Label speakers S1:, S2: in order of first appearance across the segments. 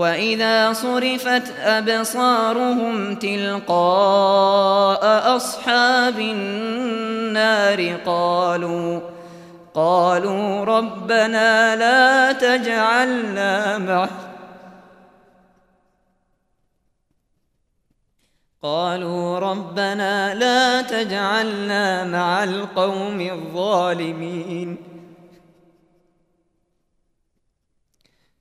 S1: وَإِذَا صُرِفَتْ أَبْصَارُهُمْ تِلْقَاءَ أَصْحَابِ النَّارِ قَالُوا قَالُوا رَبَّنَا لَا تَجْعَلْنَا مَعَ قالوا ربنا لا تجعلنا مع القوم الظالمين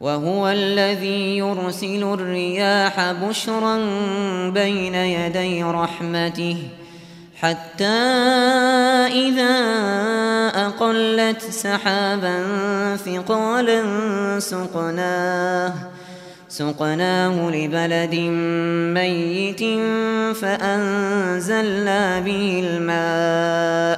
S1: وهو الذي يرسل الرياح بشرا بين يدي رحمته حتى إذا أقلت سحابا ثقالا سقناه سقناه لبلد ميت فأنزلنا به الماء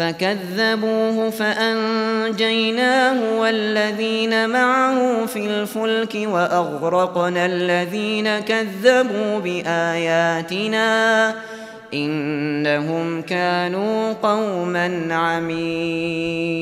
S1: فكذبوه فأنجيناه والذين معه في الفلك وأغرقنا الذين كذبوا بآياتنا إنهم كانوا قوما عمين